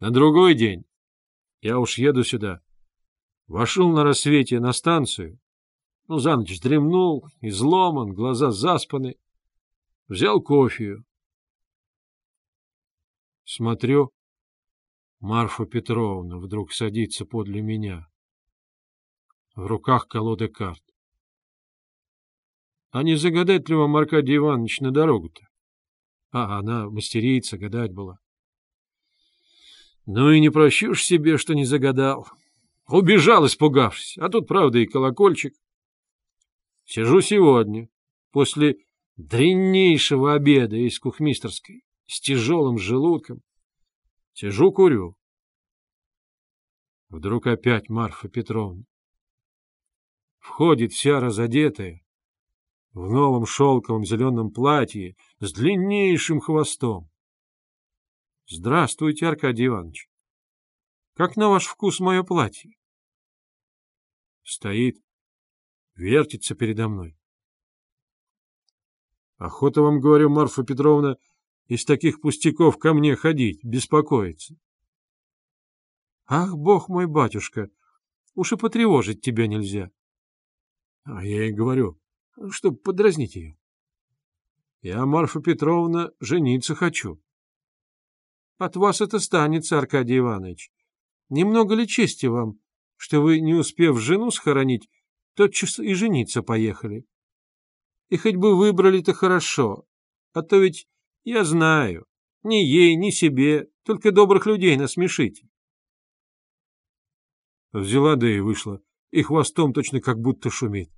На другой день я уж еду сюда. Вошел на рассвете на станцию. Ну, за ночь дремнул, изломан, глаза заспаны. Взял кофею. Смотрю, Марфа Петровна вдруг садится подле меня. В руках колода карт. А не загадать ли вам, Аркадий Иванович, на дорогу-то? А, она мастерица, гадать была. Ну и не прощушь себе, что не загадал. Убежал, испугавшись, а тут, правда, и колокольчик. Сижу сегодня, после дреннейшего обеда из кухмистерской, с тяжелым желудком. Сижу, курю. Вдруг опять Марфа Петровна. Входит вся разодетая, в новом шелковом зеленом платье с длиннейшим хвостом. — Здравствуйте, Аркадий Иванович. Как на ваш вкус мое платье? Стоит, вертится передо мной. Охота вам, говорю, Марфа Петровна, из таких пустяков ко мне ходить, беспокоиться. Ах, бог мой батюшка, уж и потревожить тебя нельзя. А я ей говорю, чтобы подразнить ее. Я, Марфа Петровна, жениться хочу. От вас это станется, Аркадий Иванович. Немного ли чести вам, что вы, не успев жену схоронить, тотчас и жениться поехали? И хоть бы выбрали-то хорошо, а то ведь я знаю, ни ей, ни себе, только добрых людей насмешите. Взяла да и вышла, и хвостом точно как будто шумит.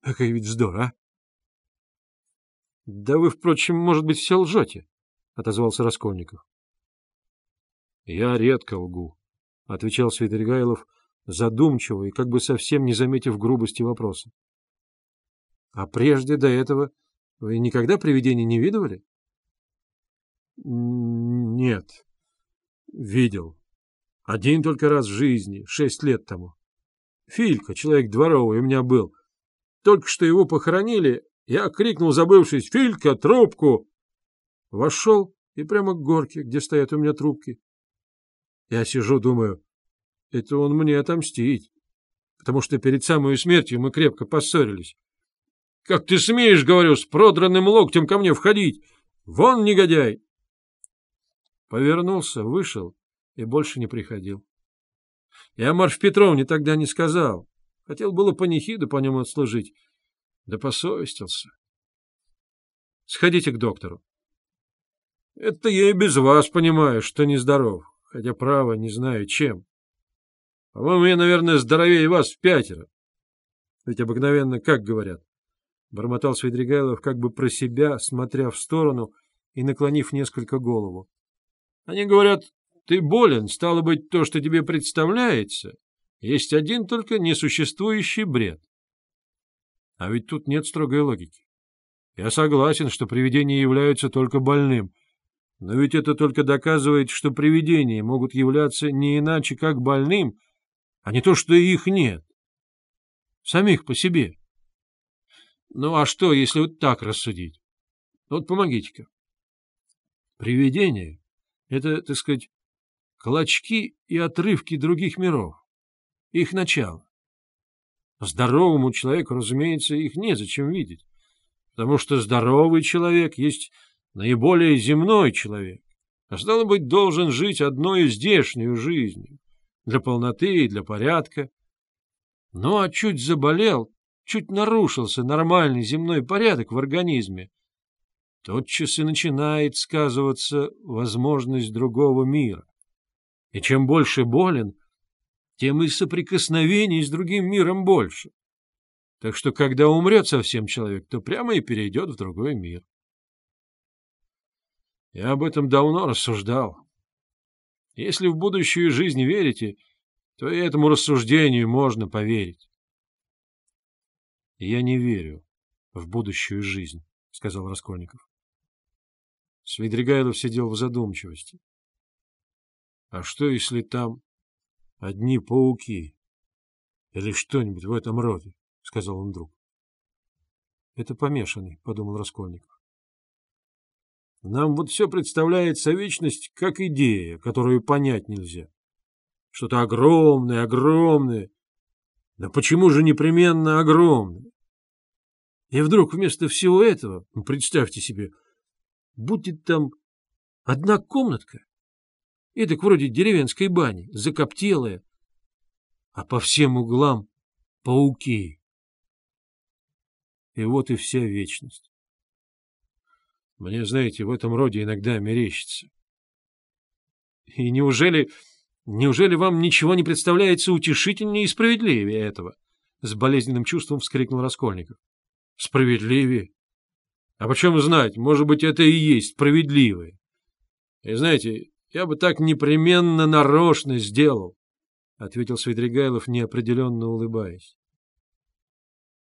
Какой ведь вздор, а? — Да вы, впрочем, может быть, все лжете, — отозвался Раскольников. — Я редко лгу, — отвечал Свидригайлов, задумчиво и как бы совсем не заметив грубости вопроса. — А прежде до этого вы никогда привидений не видывали? — Нет, видел. Один только раз в жизни, шесть лет тому. Филька, человек дворовый, у меня был — только что его похоронили, я крикнул, забывшись, «Филька, трубку!» Вошел и прямо к горке, где стоят у меня трубки. Я сижу, думаю, это он мне отомстить, потому что перед самой смертью мы крепко поссорились. «Как ты смеешь, — говорю, — с продранным локтем ко мне входить? Вон, негодяй!» Повернулся, вышел и больше не приходил. Я Марф Петровне тогда не сказал. Хотел было панихиду по нему отслужить, да посовестился. Сходите к доктору. Это я и без вас понимаю, что нездоров, хотя, право, не знаю чем. По-моему, я, наверное, здоровее вас в пятеро. Ведь обыкновенно как говорят? Бормотал Свидригайлов как бы про себя, смотря в сторону и наклонив несколько голову. Они говорят, ты болен, стало быть, то, что тебе представляется, есть один только несуществующий бред. А ведь тут нет строгой логики. Я согласен, что привидения являются только больным, но ведь это только доказывает, что привидения могут являться не иначе, как больным, а не то, что их нет. Самих по себе. Ну а что, если вот так рассудить? Вот помогите-ка. Привидения — это, так сказать, клочки и отрывки других миров их начало. Здоровому человеку, разумеется, их незачем видеть, потому что здоровый человек есть наиболее земной человек, а стало быть, должен жить одной здешнюю жизнью, для полноты и для порядка. Ну, а чуть заболел, чуть нарушился нормальный земной порядок в организме, тотчас и начинает сказываться возможность другого мира. И чем больше болен, тем и соприкосновений с другим миром больше. Так что, когда умрет совсем человек, то прямо и перейдет в другой мир. Я об этом давно рассуждал. Если в будущую жизнь верите, то и этому рассуждению можно поверить. — Я не верю в будущую жизнь, — сказал Раскольников. Свидригайлов сидел в задумчивости. — А что, если там одни пауки. Или что-нибудь в этом роде, — сказал он вдруг. — Это помешанный, — подумал Раскольников. Нам вот все представляется вечность как идея, которую понять нельзя. Что-то огромное, огромное. Да почему же непременно огромное? И вдруг вместо всего этого, представьте себе, будет там одна комнатка, и так вроде деревенской бани, закоптелая, а по всем углам пауки. И вот и вся вечность. Мне, знаете, в этом роде иногда мерещится. И неужели... Неужели вам ничего не представляется утешительнее и справедливее этого? С болезненным чувством вскрикнул Раскольников. Справедливее? А почем знать, может быть, это и есть справедливое. И знаете, я бы так непременно нарочно сделал, — ответил Свидригайлов, неопределенно улыбаясь.